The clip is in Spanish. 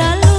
ya lo